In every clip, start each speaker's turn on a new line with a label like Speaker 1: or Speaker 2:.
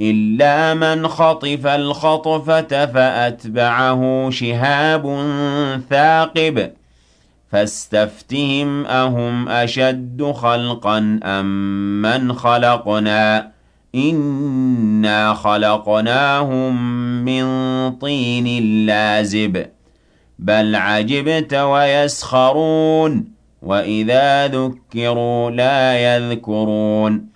Speaker 1: إِلَّا مَنْ خَطِفَ الْخَطْفَةَ فَأَتْبَعَهُ شِهَابٌ ثَاقِبٌ فَاسْتَفْتِهِمْ أَهُمْ أَشَدُّ خَلْقًا أَم مَّنْ خَلَقْنَا إِنَّا خَلَقْنَاهُم مِّن طِينٍ لَّازِبٍ بَلْ عَجِبْتَ وَيَسْخَرُونَ وَإِذَا ذُكِّرُوا لَا يَذْكُرُونَ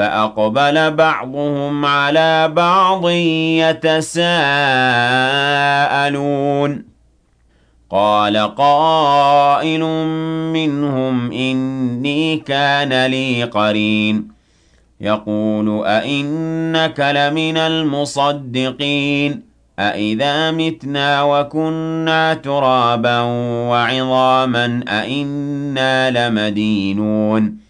Speaker 1: فأقبل بعضهم على بعض يتساءلون. قال قائل منهم إني كان لي قرين. يقول أئنك لمن المصدقين. أَإِذَا مِتْنَا وَكُنَّا تُرَابًا وَعِظَامًا أَإِنَّا لَمَدِينُونَ.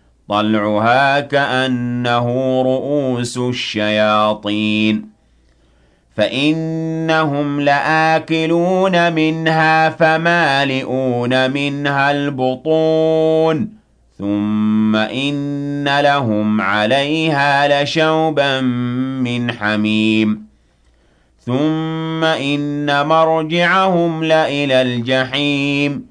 Speaker 1: طَلْعُهَا كَأَنَّهُ رُءُوسُ الشَّيَاطِينِ. فَإِنَّهُمْ لَآكِلُونَ مِنْهَا فَمَالِئُونَ مِنْهَا الْبُطُونَ. ثُمَّ إِنَّ لَهُمْ عَلَيْهَا لَشَوْبًا مِّنْ حَمِيمٍ. ثُمَّ إِنَّ مَرْجِعَهُمْ لَإِلَى الْجَحِيمِ.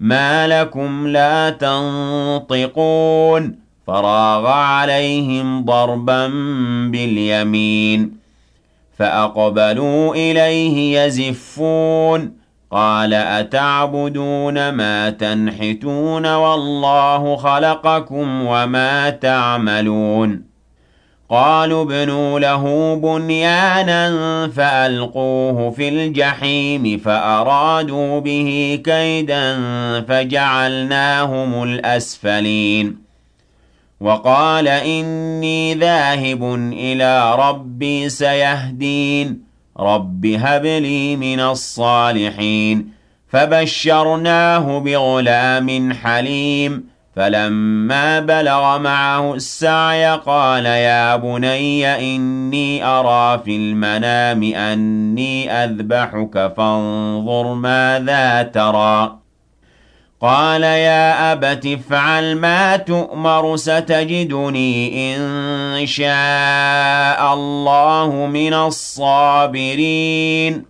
Speaker 1: مَا لَكُمْ لَا تَنطِقُونَ فَرَاغَ عَلَيْهِمْ ضَرْبًا بِالْيَمِينِ فَأَقْبَلُوا إِلَيْهِ يَزِفُّونَ قَالَ أَتَعْبُدُونَ مَا تَنْحِتُونَ وَاللَّهُ خَلَقَكُمْ وَمَا تَعْمَلُونَ قَالُوا ابْنُوا لَهُ بُنْيَانًا فَأَلْقُوهُ فِي الْجَحِيمِ فَأَرَادُوا بِهِ كَيْدًا فَجَعَلْنَاهُمُ الْأَسْفَلِينَ. وَقَالَ إِنِّي ذَاهِبٌ إِلَىٰ رَبِّي سَيَهْدِينِ. رَبِّ هَبْ لِي مِنَ الصَّالِحِينَ. فَبَشَّرْنَاهُ بِغُلَامٍ حَلِيمٍ. فَلَمَّا بَلَغَ مَعَهُ السَّعْيَ قَالَ يَا بُنَيَّ إِنِّي أَرَىٰ فِي الْمَنَامِ أَنِّي أَذْبَحُكَ فَانظُرْ مَاذَا تَرَىٰ. قال يا أبت افعل ما تؤمر ستجدني إن شاء الله من الصابرين.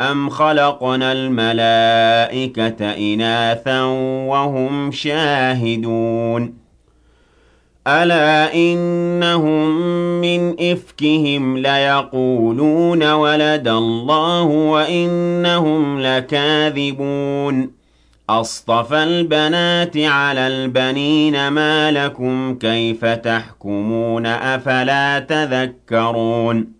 Speaker 1: أم خلقنا الملائكة إناثا وهم شاهدون ألا إنهم من إفكهم ليقولون ولد الله وإنهم لكاذبون أصطفى البنات على البنين ما لكم كيف تحكمون أفلا تذكرون